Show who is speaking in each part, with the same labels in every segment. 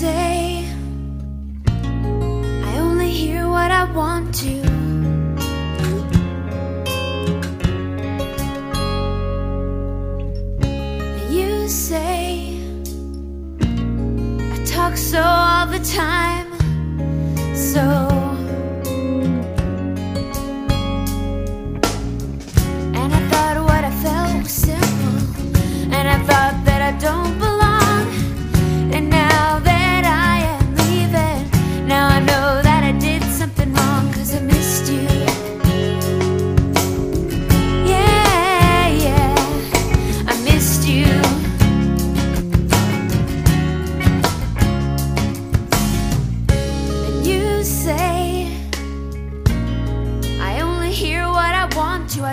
Speaker 1: say. I only hear what I want to. You say I talk so all the time. So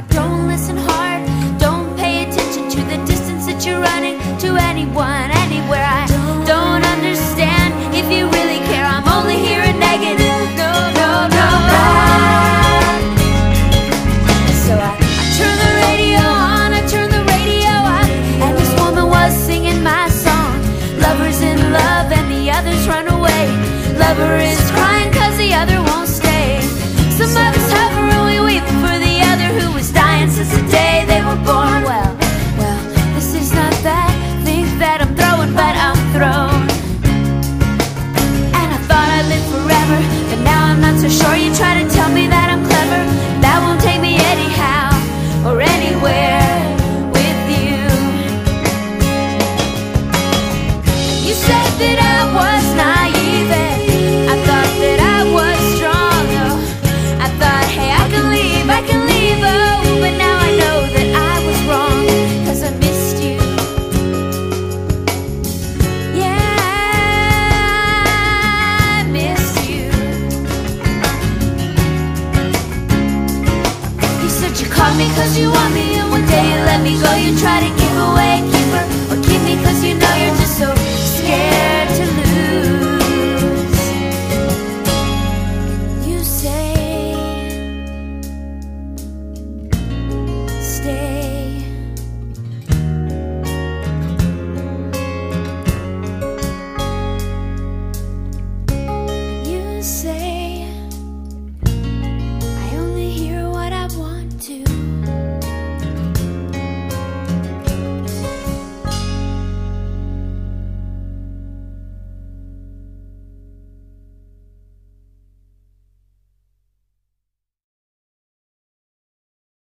Speaker 1: Don't listen hard. Don't pay attention to the distance that you're running to anyone, anywhere. I You caught me cause you want me And one day you let me go. You try to give away, keep or keep